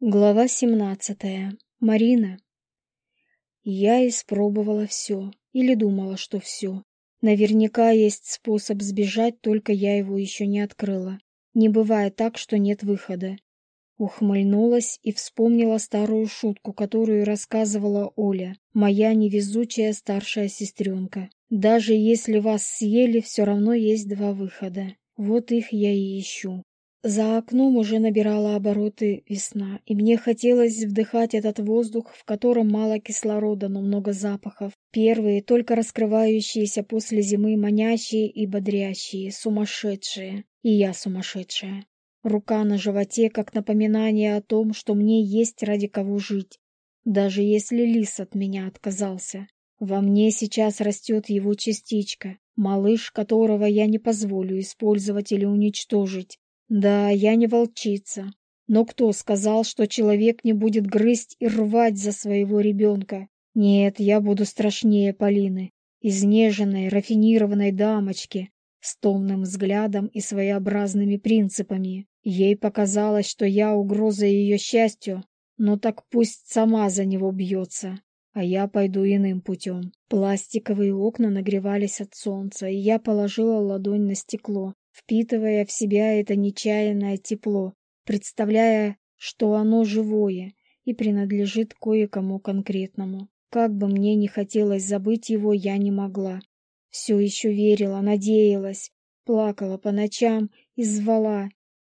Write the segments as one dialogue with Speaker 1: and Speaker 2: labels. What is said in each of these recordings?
Speaker 1: Глава семнадцатая. Марина. Я испробовала все, или думала, что все. Наверняка есть способ сбежать, только я его еще не открыла. Не бывает так, что нет выхода. Ухмыльнулась и вспомнила старую шутку, которую рассказывала Оля, моя невезучая старшая сестренка. Даже если вас съели, все равно есть два выхода. Вот их я и ищу. За окном уже набирала обороты весна, и мне хотелось вдыхать этот воздух, в котором мало кислорода, но много запахов. Первые, только раскрывающиеся после зимы, манящие и бодрящие, сумасшедшие. И я сумасшедшая. Рука на животе, как напоминание о том, что мне есть ради кого жить. Даже если лис от меня отказался. Во мне сейчас растет его частичка, малыш, которого я не позволю использовать или уничтожить. Да, я не волчица. Но кто сказал, что человек не будет грызть и рвать за своего ребенка? Нет, я буду страшнее Полины, изнеженной, рафинированной дамочки, с томным взглядом и своеобразными принципами. Ей показалось, что я угроза ее счастью, но так пусть сама за него бьется, а я пойду иным путем. Пластиковые окна нагревались от солнца, и я положила ладонь на стекло, впитывая в себя это нечаянное тепло, представляя, что оно живое и принадлежит кое-кому конкретному. Как бы мне ни хотелось забыть его, я не могла. Все еще верила, надеялась, плакала по ночам и звала,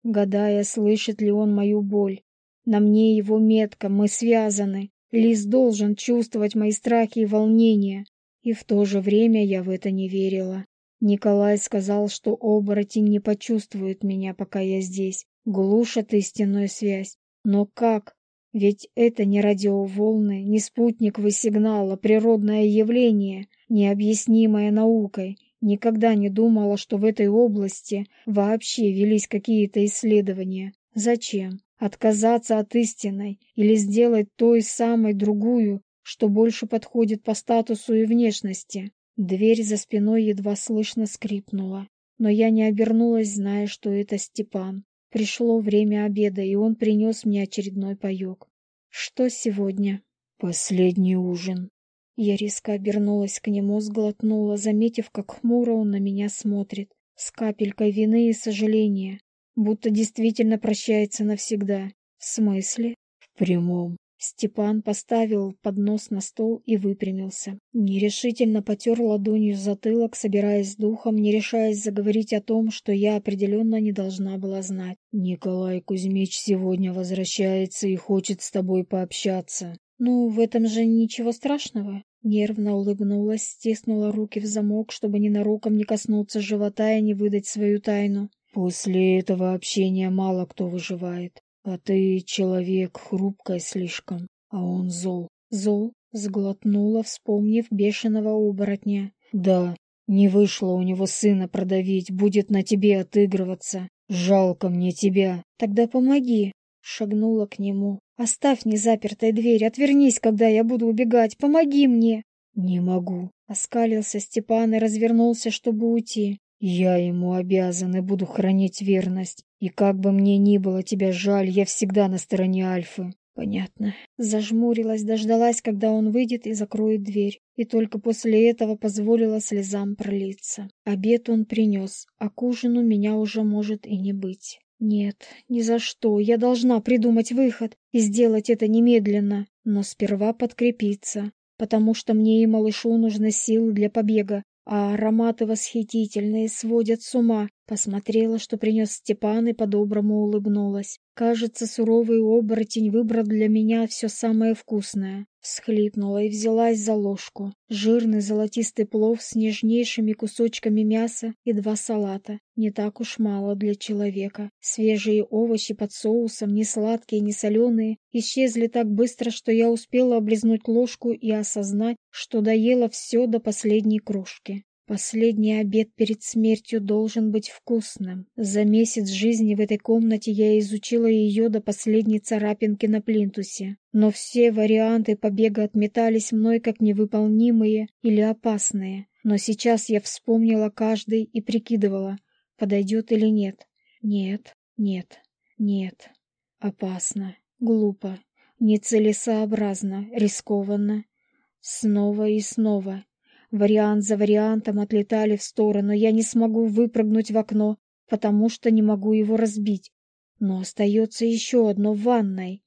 Speaker 1: гадая, слышит ли он мою боль. На мне его метка, мы связаны. Лис должен чувствовать мои страхи и волнения. И в то же время я в это не верила. Николай сказал, что оборотень не почувствует меня, пока я здесь, глушат истинную связь. Но как? Ведь это не радиоволны, не спутниковый сигнал, а природное явление, необъяснимое наукой. Никогда не думала, что в этой области вообще велись какие-то исследования. Зачем? Отказаться от истинной или сделать той самой другую, что больше подходит по статусу и внешности? Дверь за спиной едва слышно скрипнула, но я не обернулась, зная, что это Степан. Пришло время обеда, и он принес мне очередной паек. «Что сегодня?» «Последний ужин». Я резко обернулась к нему, сглотнула, заметив, как хмуро он на меня смотрит, с капелькой вины и сожаления, будто действительно прощается навсегда. В смысле? В прямом. Степан поставил поднос на стол и выпрямился. Нерешительно потер ладонью затылок, собираясь с духом, не решаясь заговорить о том, что я определенно не должна была знать. «Николай Кузьмич сегодня возвращается и хочет с тобой пообщаться». «Ну, в этом же ничего страшного». Нервно улыбнулась, стиснула руки в замок, чтобы ненароком не коснуться живота и не выдать свою тайну. «После этого общения мало кто выживает. А ты человек хрупкой слишком, а он зол. Зол? Сглотнула, вспомнив бешеного оборотня. Да, не вышло у него сына продавить, будет на тебе отыгрываться. Жалко мне тебя. Тогда помоги. Шагнула к нему. Оставь незапертой дверь, отвернись, когда я буду убегать. Помоги мне. Не могу. Оскалился Степан и развернулся, чтобы уйти. Я ему обязан и буду хранить верность. И как бы мне ни было тебя жаль, я всегда на стороне Альфы. Понятно. Зажмурилась, дождалась, когда он выйдет и закроет дверь. И только после этого позволила слезам пролиться. Обед он принес, а к ужину меня уже может и не быть. Нет, ни за что. Я должна придумать выход и сделать это немедленно. Но сперва подкрепиться, потому что мне и малышу нужны силы для побега, а ароматы восхитительные сводят с ума. Посмотрела, что принес Степан, и по-доброму улыбнулась. Кажется, суровый оборотень выбрал для меня все самое вкусное. Всхлипнула и взялась за ложку. Жирный золотистый плов с нежнейшими кусочками мяса и два салата. Не так уж мало для человека. Свежие овощи под соусом, не сладкие, не соленые, исчезли так быстро, что я успела облизнуть ложку и осознать, что доела все до последней крошки. Последний обед перед смертью должен быть вкусным. За месяц жизни в этой комнате я изучила ее до последней царапинки на плинтусе. Но все варианты побега отметались мной как невыполнимые или опасные. Но сейчас я вспомнила каждый и прикидывала, подойдет или нет. Нет, нет, нет. Опасно. Глупо, нецелесообразно, рискованно. Снова и снова. Вариант за вариантом отлетали в сторону. Я не смогу выпрыгнуть в окно, потому что не могу его разбить. Но остается еще одно в ванной.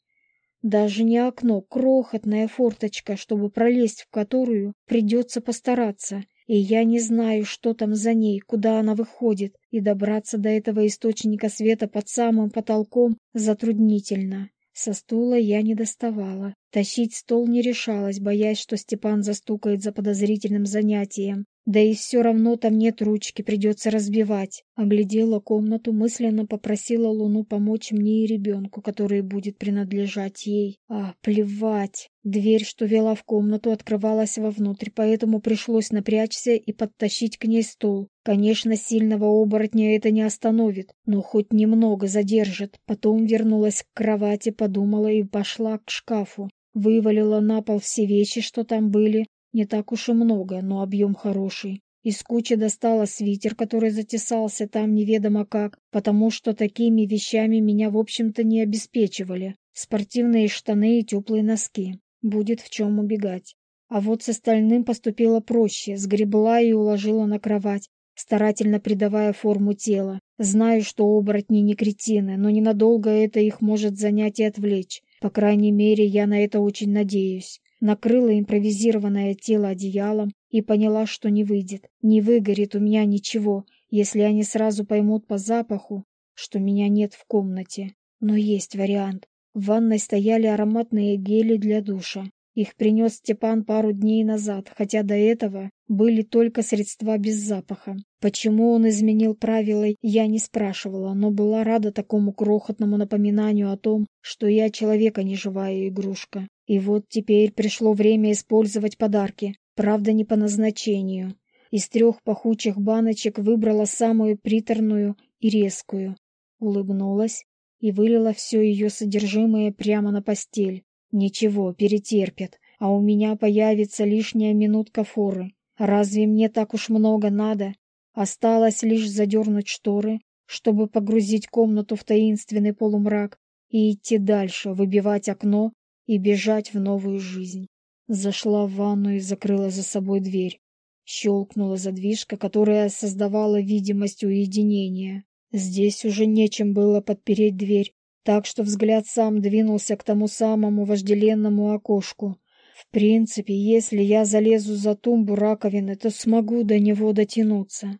Speaker 1: Даже не окно, крохотная форточка, чтобы пролезть в которую придется постараться. И я не знаю, что там за ней, куда она выходит, и добраться до этого источника света под самым потолком затруднительно. Со стула я не доставала. Тащить стол не решалась, боясь, что Степан застукает за подозрительным занятием. Да и все равно там нет ручки, придется разбивать. Оглядела комнату, мысленно попросила Луну помочь мне и ребенку, который будет принадлежать ей. А, плевать. Дверь, что вела в комнату, открывалась вовнутрь, поэтому пришлось напрячься и подтащить к ней стол. Конечно, сильного оборотня это не остановит, но хоть немного задержит. Потом вернулась к кровати, подумала и пошла к шкафу. Вывалила на пол все вещи, что там были, не так уж и много, но объем хороший. Из кучи достала свитер, который затесался там неведомо как, потому что такими вещами меня, в общем-то, не обеспечивали. Спортивные штаны и теплые носки. Будет в чем убегать. А вот с остальным поступила проще, сгребла и уложила на кровать, старательно придавая форму тела. Знаю, что оборотни не кретины, но ненадолго это их может занять и отвлечь. По крайней мере, я на это очень надеюсь накрыла импровизированное тело одеялом и поняла, что не выйдет, не выгорит у меня ничего, если они сразу поймут по запаху, что меня нет в комнате. Но есть вариант. В ванной стояли ароматные гели для душа. Их принес Степан пару дней назад, хотя до этого были только средства без запаха. Почему он изменил правила, я не спрашивала, но была рада такому крохотному напоминанию о том, что я человека а не живая игрушка. И вот теперь пришло время использовать подарки, правда не по назначению. Из трех пахучих баночек выбрала самую приторную и резкую. Улыбнулась и вылила все ее содержимое прямо на постель. Ничего, перетерпят, а у меня появится лишняя минутка форы. Разве мне так уж много надо? Осталось лишь задернуть шторы, чтобы погрузить комнату в таинственный полумрак и идти дальше, выбивать окно и бежать в новую жизнь. Зашла в ванну и закрыла за собой дверь. Щелкнула задвижка, которая создавала видимость уединения. Здесь уже нечем было подпереть дверь, так что взгляд сам двинулся к тому самому вожделенному окошку. В принципе, если я залезу за тумбу раковины, то смогу до него дотянуться.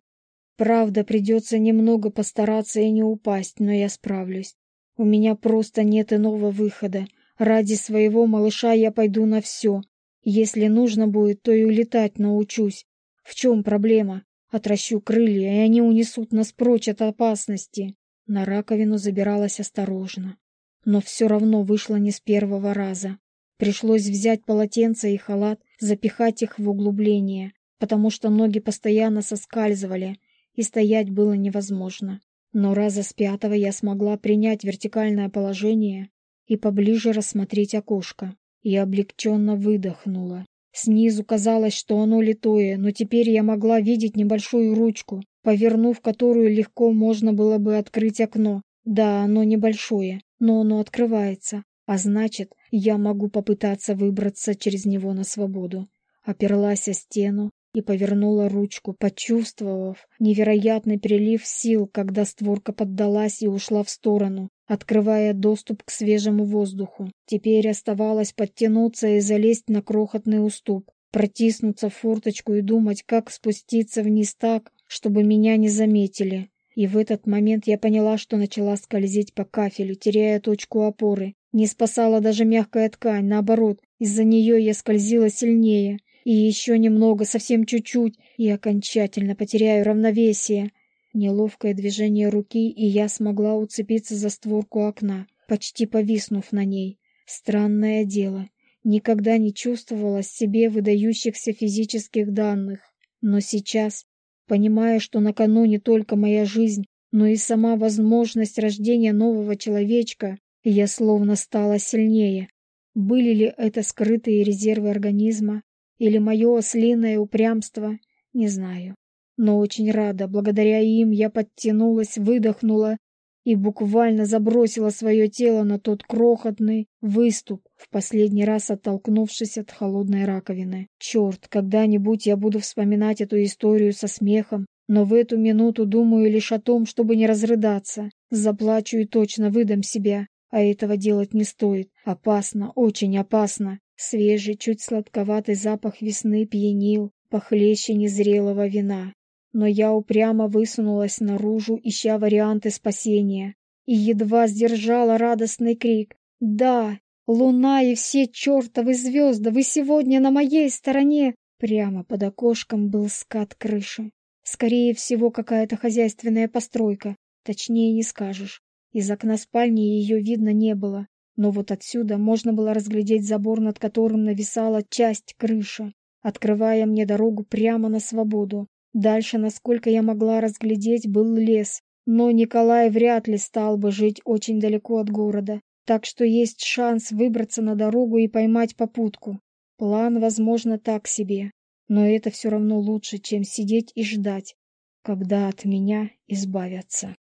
Speaker 1: Правда, придется немного постараться и не упасть, но я справлюсь. У меня просто нет иного выхода. Ради своего малыша я пойду на все. Если нужно будет, то и улетать научусь. В чем проблема? Отращу крылья, и они унесут нас прочь от опасности. На раковину забиралась осторожно. Но все равно вышло не с первого раза. Пришлось взять полотенце и халат, запихать их в углубление, потому что ноги постоянно соскальзывали, и стоять было невозможно. Но раза с пятого я смогла принять вертикальное положение и поближе рассмотреть окошко. И облегченно выдохнула. Снизу казалось, что оно литое, но теперь я могла видеть небольшую ручку, повернув которую легко можно было бы открыть окно. Да, оно небольшое, но оно открывается, а значит, я могу попытаться выбраться через него на свободу. Оперлась о стену, и повернула ручку, почувствовав невероятный прилив сил, когда створка поддалась и ушла в сторону, открывая доступ к свежему воздуху. Теперь оставалось подтянуться и залезть на крохотный уступ, протиснуться в форточку и думать, как спуститься вниз так, чтобы меня не заметили. И в этот момент я поняла, что начала скользить по кафелю, теряя точку опоры. Не спасала даже мягкая ткань, наоборот, из-за нее я скользила сильнее — и еще немного, совсем чуть-чуть, и окончательно потеряю равновесие. Неловкое движение руки, и я смогла уцепиться за створку окна, почти повиснув на ней. Странное дело. Никогда не чувствовала себе выдающихся физических данных. Но сейчас, понимая, что на кону не только моя жизнь, но и сама возможность рождения нового человечка, я словно стала сильнее. Были ли это скрытые резервы организма, или мое ослиное упрямство, не знаю. Но очень рада, благодаря им я подтянулась, выдохнула и буквально забросила свое тело на тот крохотный выступ, в последний раз оттолкнувшись от холодной раковины. Черт, когда-нибудь я буду вспоминать эту историю со смехом, но в эту минуту думаю лишь о том, чтобы не разрыдаться. Заплачу и точно выдам себя, а этого делать не стоит. Опасно, очень опасно. Свежий, чуть сладковатый запах весны пьянил, похлеще незрелого вина но я упрямо высунулась наружу, ища варианты спасения, и едва сдержала радостный крик. «Да, луна и все чертовы звезды, вы сегодня на моей стороне!» Прямо под окошком был скат крыши. Скорее всего, какая-то хозяйственная постройка, точнее не скажешь. Из окна спальни ее видно не было, но вот отсюда можно было разглядеть забор, над которым нависала часть крыши, открывая мне дорогу прямо на свободу. Дальше, насколько я могла разглядеть, был лес, но Николай вряд ли стал бы жить очень далеко от города, так что есть шанс выбраться на дорогу и поймать попутку. План, возможно, так себе, но это все равно лучше, чем сидеть и ждать, когда от меня избавятся.